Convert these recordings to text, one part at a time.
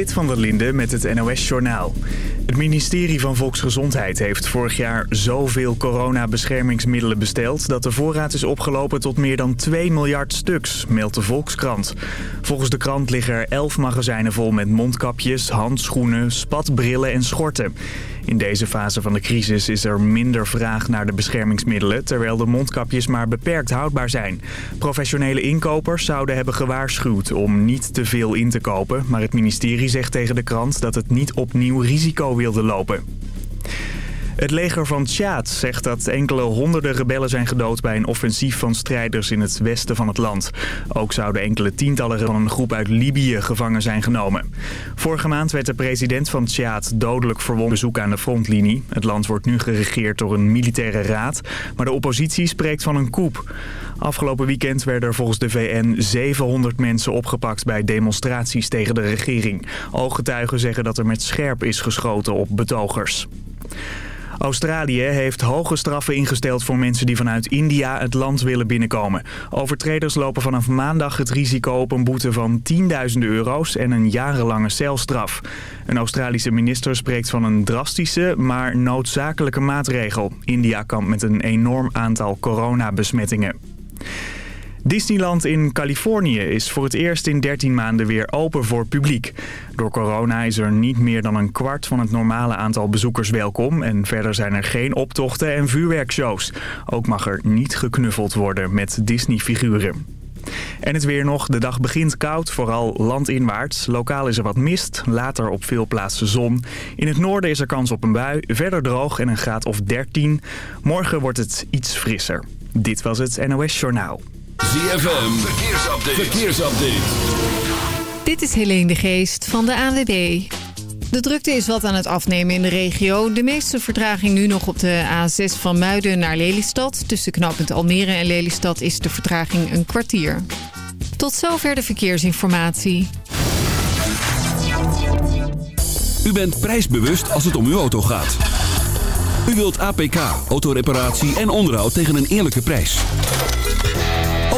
Zit van der Linde met het NOS-journaal. Het ministerie van Volksgezondheid heeft vorig jaar zoveel coronabeschermingsmiddelen besteld... dat de voorraad is opgelopen tot meer dan 2 miljard stuks, meldt de Volkskrant. Volgens de krant liggen er 11 magazijnen vol met mondkapjes, handschoenen, spatbrillen en schorten. In deze fase van de crisis is er minder vraag naar de beschermingsmiddelen... terwijl de mondkapjes maar beperkt houdbaar zijn. Professionele inkopers zouden hebben gewaarschuwd om niet te veel in te kopen... maar het ministerie zegt tegen de krant dat het niet opnieuw risico wilde lopen. Het leger van Tjaad zegt dat enkele honderden rebellen zijn gedood bij een offensief van strijders in het westen van het land. Ook zouden enkele tientallen van een groep uit Libië gevangen zijn genomen. Vorige maand werd de president van Tjaad dodelijk verwond bezoek aan de frontlinie. Het land wordt nu geregeerd door een militaire raad, maar de oppositie spreekt van een coup. Afgelopen weekend werden er volgens de VN 700 mensen opgepakt bij demonstraties tegen de regering. Ooggetuigen zeggen dat er met scherp is geschoten op betogers. Australië heeft hoge straffen ingesteld voor mensen die vanuit India het land willen binnenkomen. Overtreders lopen vanaf maandag het risico op een boete van 10.000 euro's en een jarenlange celstraf. Een Australische minister spreekt van een drastische, maar noodzakelijke maatregel. India kampt met een enorm aantal coronabesmettingen. Disneyland in Californië is voor het eerst in 13 maanden weer open voor publiek. Door corona is er niet meer dan een kwart van het normale aantal bezoekers welkom... en verder zijn er geen optochten en vuurwerkshows. Ook mag er niet geknuffeld worden met Disney-figuren. En het weer nog. De dag begint koud, vooral landinwaarts. Lokaal is er wat mist, later op veel plaatsen zon. In het noorden is er kans op een bui, verder droog en een graad of 13. Morgen wordt het iets frisser. Dit was het NOS Journaal. ZFM, verkeersupdate. verkeersupdate. Dit is Helene de Geest van de ANWB. De drukte is wat aan het afnemen in de regio. De meeste vertraging nu nog op de A6 van Muiden naar Lelystad. Tussen knooppunt Almere en Lelystad is de vertraging een kwartier. Tot zover de verkeersinformatie. U bent prijsbewust als het om uw auto gaat. U wilt APK, autoreparatie en onderhoud tegen een eerlijke prijs.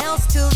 else to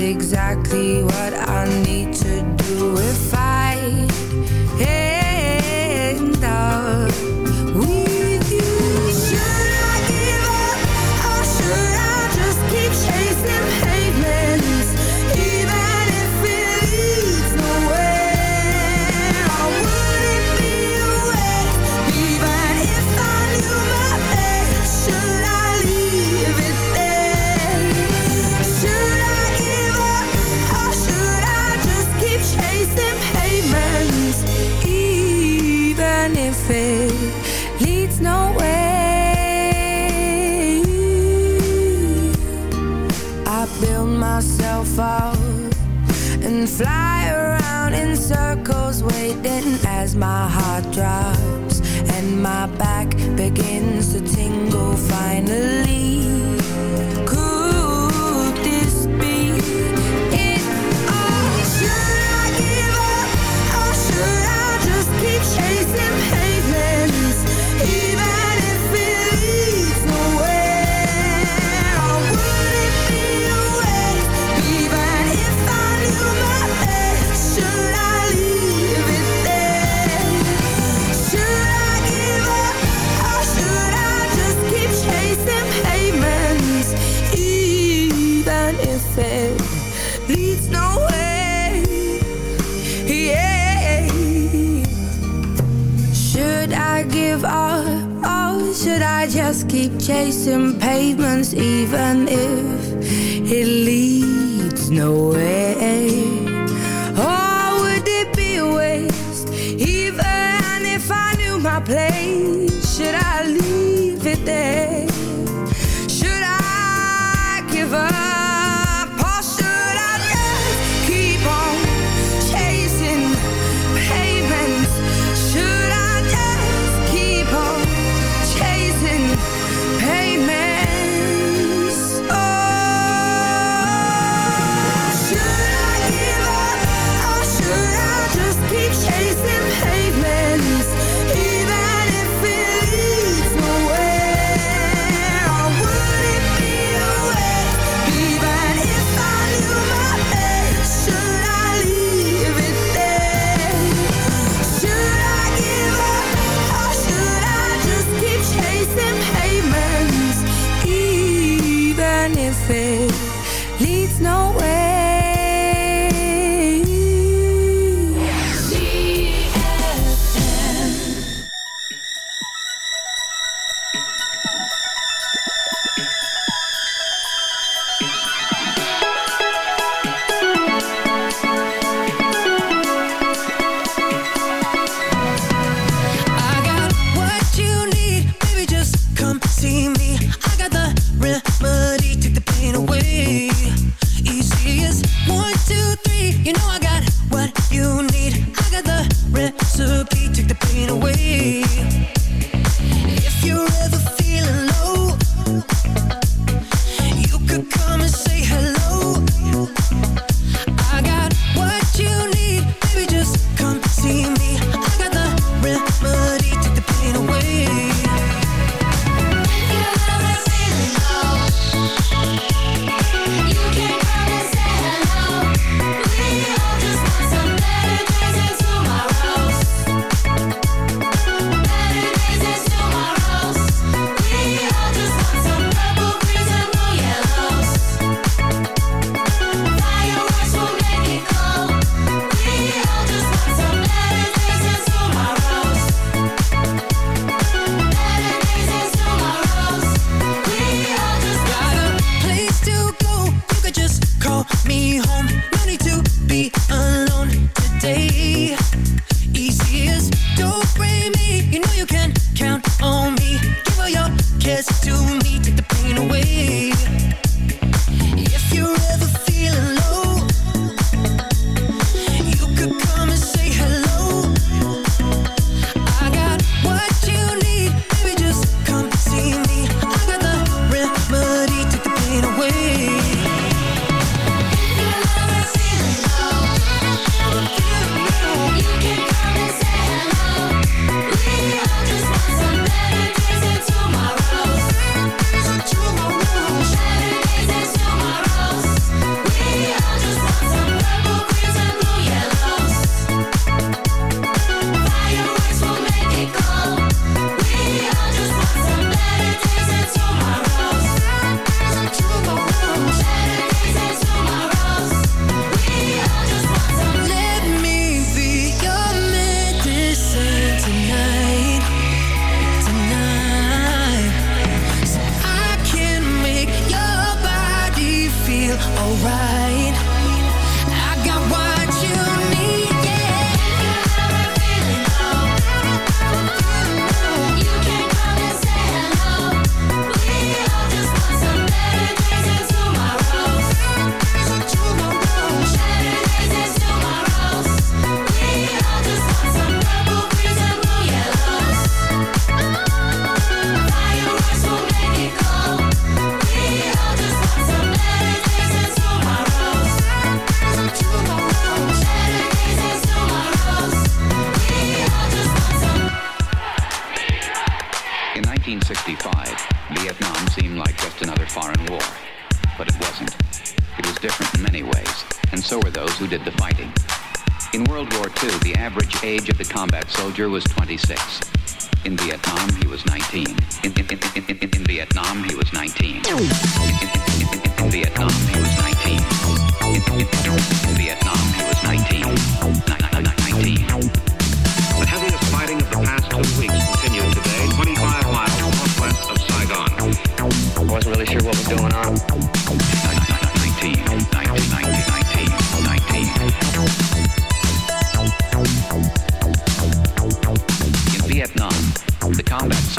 exactly what I need was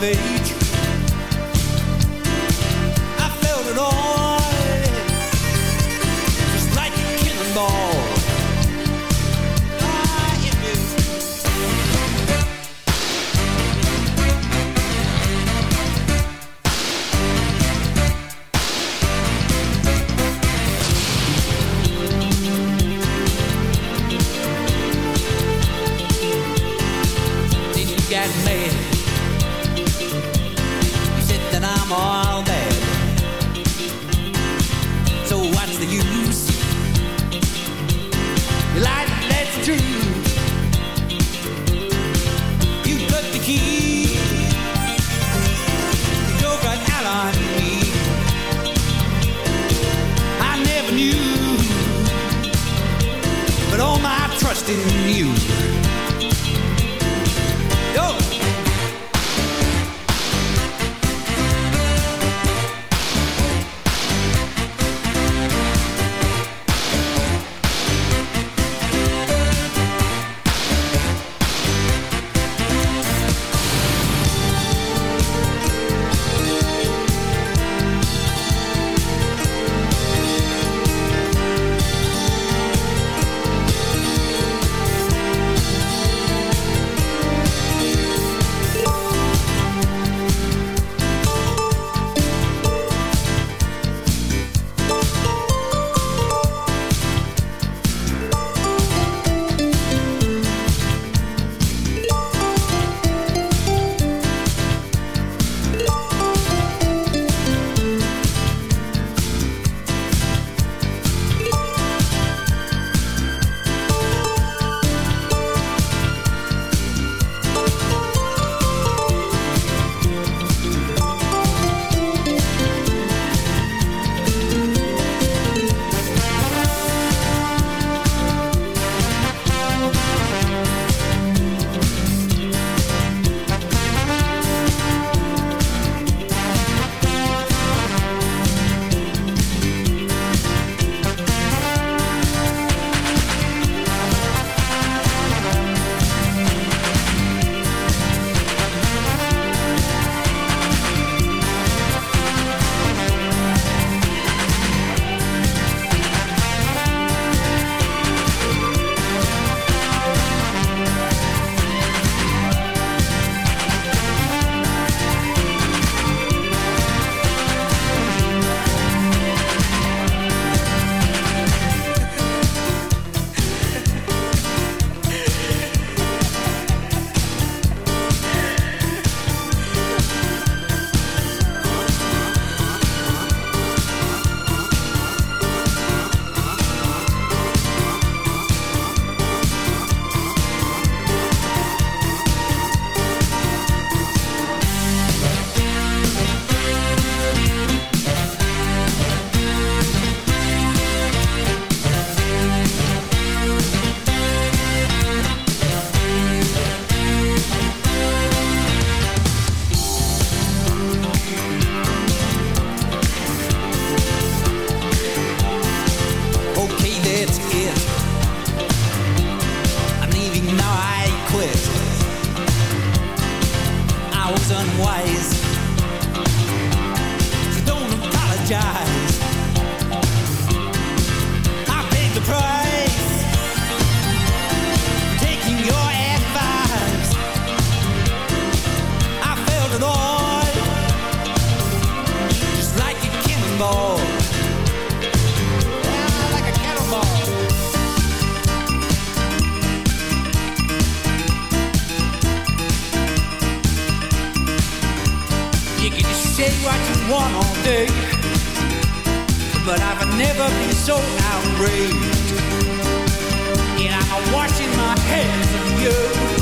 they try wise. So don't apologize. I paid the price. Taking your advice. I felt it all. Just like a cannonball. one all day. But I've never been so outraged. And I'm washing my hands of you.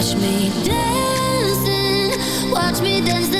Watch me dancing, watch me dance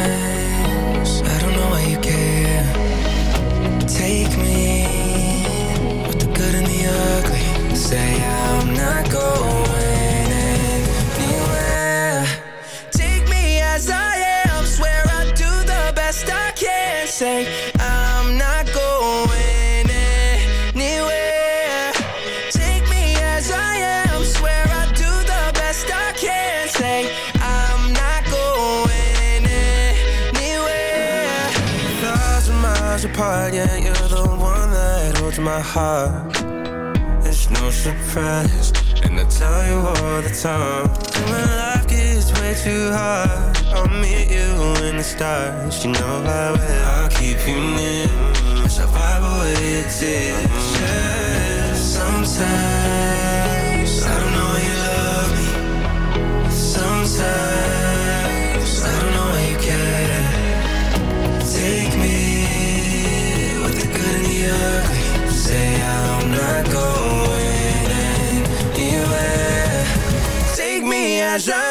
heart. It's no surprise. And I tell you all the time When life gets way too hard. I'll meet you in the stars You know I will. I'll keep you near Survive away your tears Sometimes je